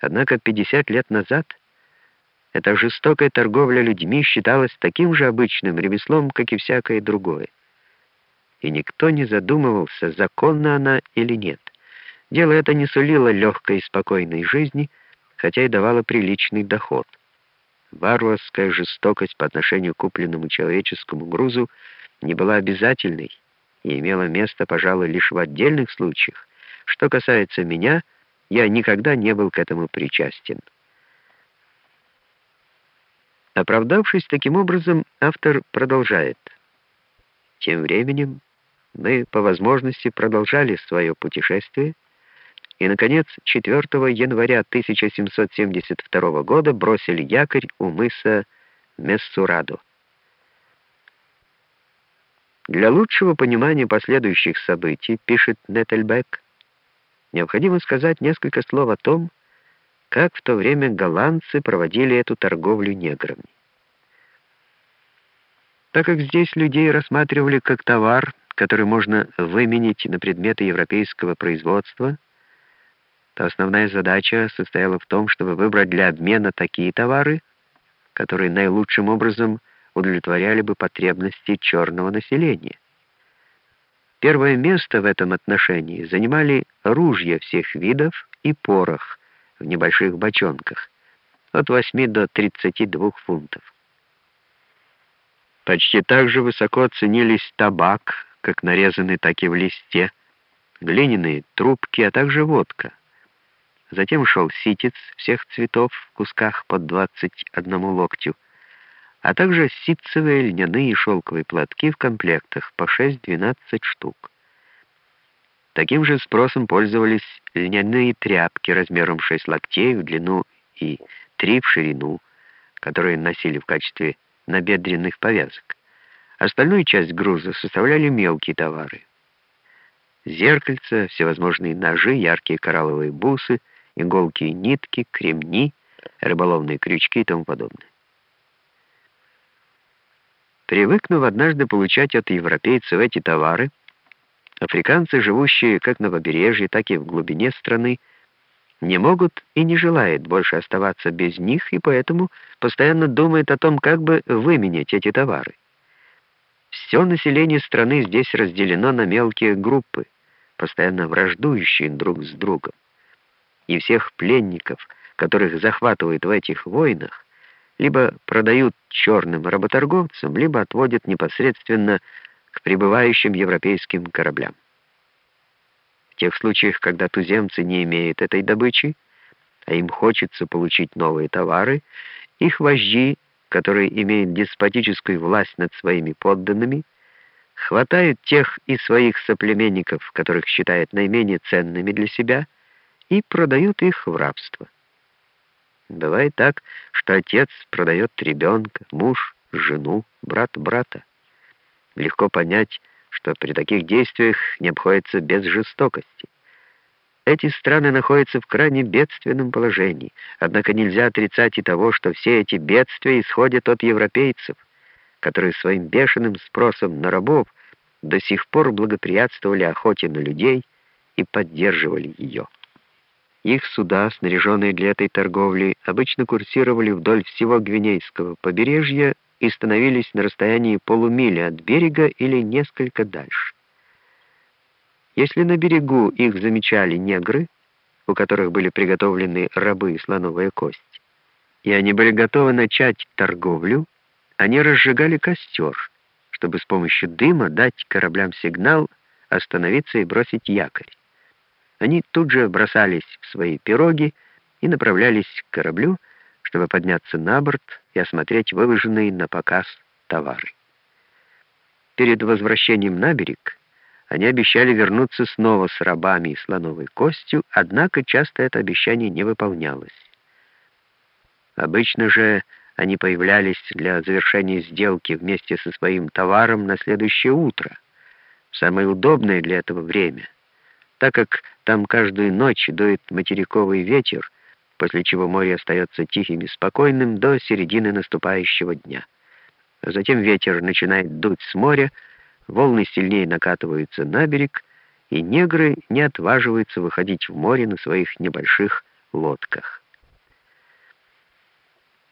Однако 50 лет назад эта жестокая торговля людьми считалась таким же обычным ремеслом, как и всякое другое. И никто не задумывался, законна она или нет. Дело это не сулило легкой и спокойной жизни, хотя и давало приличный доход. Варварская жестокость по отношению к купленному человеческому грузу не была обязательной и имела место, пожалуй, лишь в отдельных случаях. Что касается меня, я никогда не был к этому причастен. Оправдавшись таким образом, автор продолжает. Тем временем мы по возможности продолжали свое путешествие, и, наконец, 4 января 1772 года бросили якорь у мыса Мессурадо. Для лучшего понимания последующих событий, пишет Неттельбек, необходимо сказать несколько слов о том, как в то время голландцы проводили эту торговлю неграми. Так как здесь людей рассматривали как товар, который можно выменить на предметы европейского производства, то основная задача состояла в том, чтобы выбрать для обмена такие товары, которые наилучшим образом удовлетворяли бы потребности черного населения. Первое место в этом отношении занимали ружья всех видов и порох в небольших бочонках от 8 до 32 фунтов. Почти так же высоко ценились табак, как нарезанный, так и в листе, глиняные трубки, а также водка — Затем шел ситец всех цветов в кусках под 21 локтю, а также ситцевые, льняные и шелковые платки в комплектах по 6-12 штук. Таким же спросом пользовались льняные тряпки размером 6 локтей в длину и 3 в ширину, которые носили в качестве набедренных повязок. Остальную часть груза составляли мелкие товары. Зеркальца, всевозможные ножи, яркие коралловые бусы — иголки и нитки, кремни, рыболовные крючки и тому подобное. Привыкнув однажды получать от европейцев эти товары, африканцы, живущие как на побережье, так и в глубине страны, не могут и не желают больше оставаться без них, и поэтому постоянно думают о том, как бы выменять эти товары. Все население страны здесь разделено на мелкие группы, постоянно враждующие друг с другом и всех пленников, которых захватывают в этих войнах, либо продают черным работорговцам, либо отводят непосредственно к прибывающим европейским кораблям. В тех случаях, когда туземцы не имеют этой добычи, а им хочется получить новые товары, их вожди, которые имеют деспотическую власть над своими подданными, хватают тех из своих соплеменников, которых считают наименее ценными для себя, и продают их в рабство. Бывает так, что отец продает ребенка, муж — жену, брат — брата. Легко понять, что при таких действиях не обходится без жестокости. Эти страны находятся в крайне бедственном положении, однако нельзя отрицать и того, что все эти бедствия исходят от европейцев, которые своим бешеным спросом на рабов до сих пор благоприятствовали охоте на людей и поддерживали ее. Их суда, снаряженные для этой торговли, обычно курсировали вдоль всего Гвинейского побережья и становились на расстоянии полумили от берега или несколько дальше. Если на берегу их замечали негры, у которых были приготовлены рабы и слоновая кость, и они были готовы начать торговлю, они разжигали костер, чтобы с помощью дыма дать кораблям сигнал остановиться и бросить якорь. Они тут же бросались в свои пироги и направлялись к кораблю, чтобы подняться на борт и осмотреть выложенные на показ товары. Перед возвращением на берег они обещали вернуться снова с рабами и слоновой костью, однако часто это обещание не выполнялось. Обычно же они появлялись для завершения сделки вместе со своим товаром на следующее утро, самое удобное для этого время — так как там каждую ночь дует материковый ветер, после чего море остается тихим и спокойным до середины наступающего дня. А затем ветер начинает дуть с моря, волны сильнее накатываются на берег, и негры не отваживаются выходить в море на своих небольших лодках.